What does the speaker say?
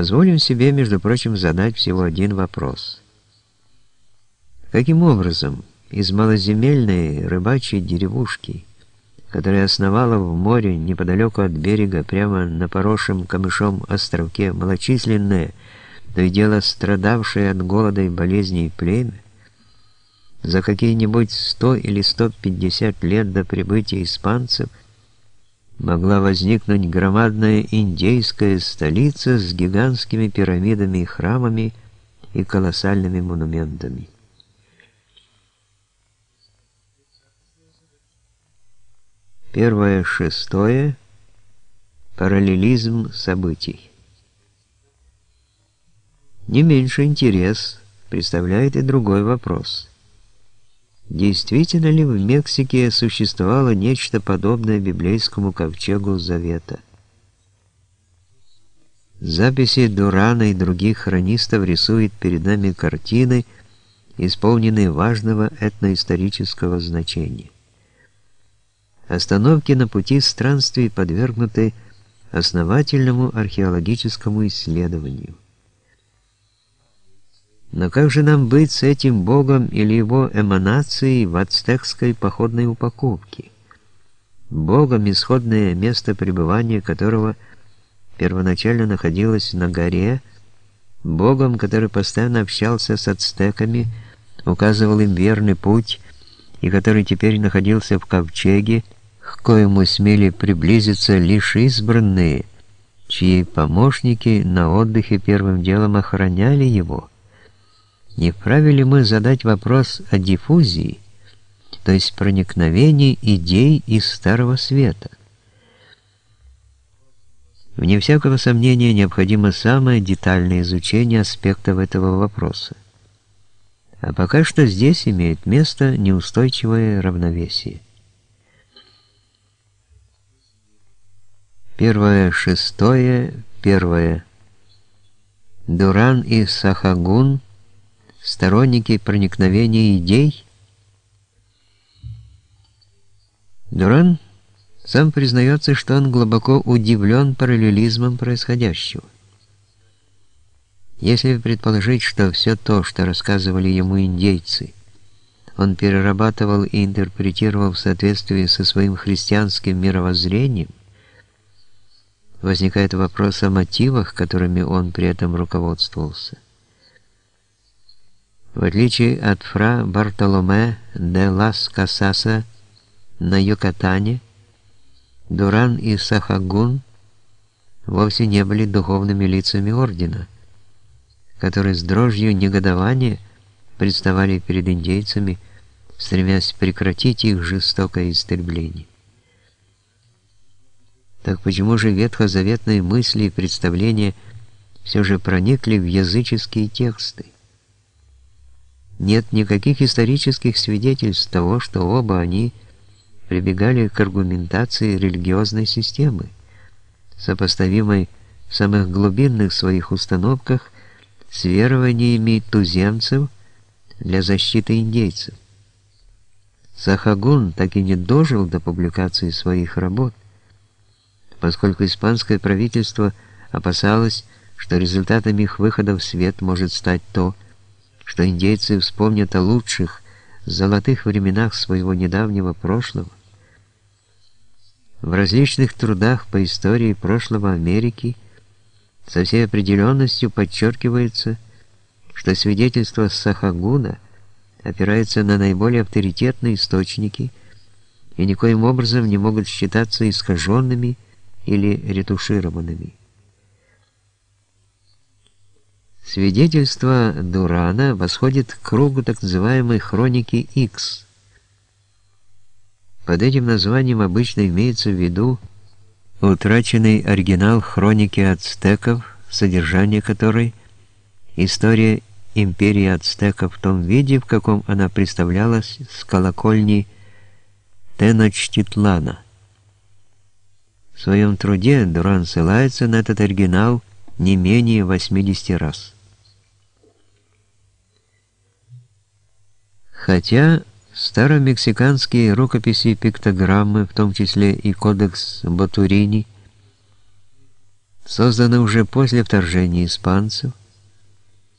Позволим себе, между прочим, задать всего один вопрос. Каким образом из малоземельной рыбачьей деревушки, которая основала в море неподалеку от берега, прямо на поросшем камышом островке, малочисленное, то и дело страдавшее от голода и болезней племя, за какие-нибудь сто или сто пятьдесят лет до прибытия испанцев могла возникнуть громадная индейская столица с гигантскими пирамидами и храмами и колоссальными монументами. Первое шестое. Параллелизм событий. Не меньше интерес представляет и другой вопрос. Действительно ли в Мексике существовало нечто подобное библейскому ковчегу Завета? Записи Дурана и других хронистов рисуют перед нами картины, исполненные важного этноисторического значения. Остановки на пути странствий подвергнуты основательному археологическому исследованию. Но как же нам быть с этим богом или его эманацией в ацтекской походной упаковке? Богом, исходное место пребывания которого первоначально находилось на горе, богом, который постоянно общался с ацтеками, указывал им верный путь и который теперь находился в ковчеге, к коему смели приблизиться лишь избранные, чьи помощники на отдыхе первым делом охраняли его. Не вправе ли мы задать вопрос о диффузии, то есть проникновении идей из Старого Света? Вне всякого сомнения необходимо самое детальное изучение аспектов этого вопроса. А пока что здесь имеет место неустойчивое равновесие. Первое, шестое, первое. Дуран и Сахагун – сторонники проникновения идей. Дуран сам признается, что он глубоко удивлен параллелизмом происходящего. Если предположить, что все то, что рассказывали ему индейцы, он перерабатывал и интерпретировал в соответствии со своим христианским мировоззрением, возникает вопрос о мотивах, которыми он при этом руководствовался. В отличие от фра Бартоломе де лас Касаса на Юкатане, Дуран и Сахагун вовсе не были духовными лицами ордена, которые с дрожью негодования представали перед индейцами, стремясь прекратить их жестокое истребление. Так почему же ветхозаветные мысли и представления все же проникли в языческие тексты? Нет никаких исторических свидетельств того, что оба они прибегали к аргументации религиозной системы, сопоставимой в самых глубинных своих установках с верованиями туземцев для защиты индейцев. Сахагун так и не дожил до публикации своих работ, поскольку испанское правительство опасалось, что результатом их выхода в свет может стать то, индейцы вспомнят о лучших, золотых временах своего недавнего прошлого. В различных трудах по истории прошлого Америки со всей определенностью подчеркивается, что свидетельство Сахагуна опирается на наиболее авторитетные источники и никоим образом не могут считаться искаженными или ретушированными. Свидетельство Дурана восходит к кругу так называемой хроники X. Под этим названием обычно имеется в виду утраченный оригинал хроники ацтеков, содержание которой история империи ацтеков в том виде, в каком она представлялась с колокольни Теночтитлана. В своем труде Дуран ссылается на этот оригинал не менее 80 раз. Хотя старомексиканские рукописи пиктограммы, в том числе и кодекс Батурини, созданы уже после вторжения испанцев,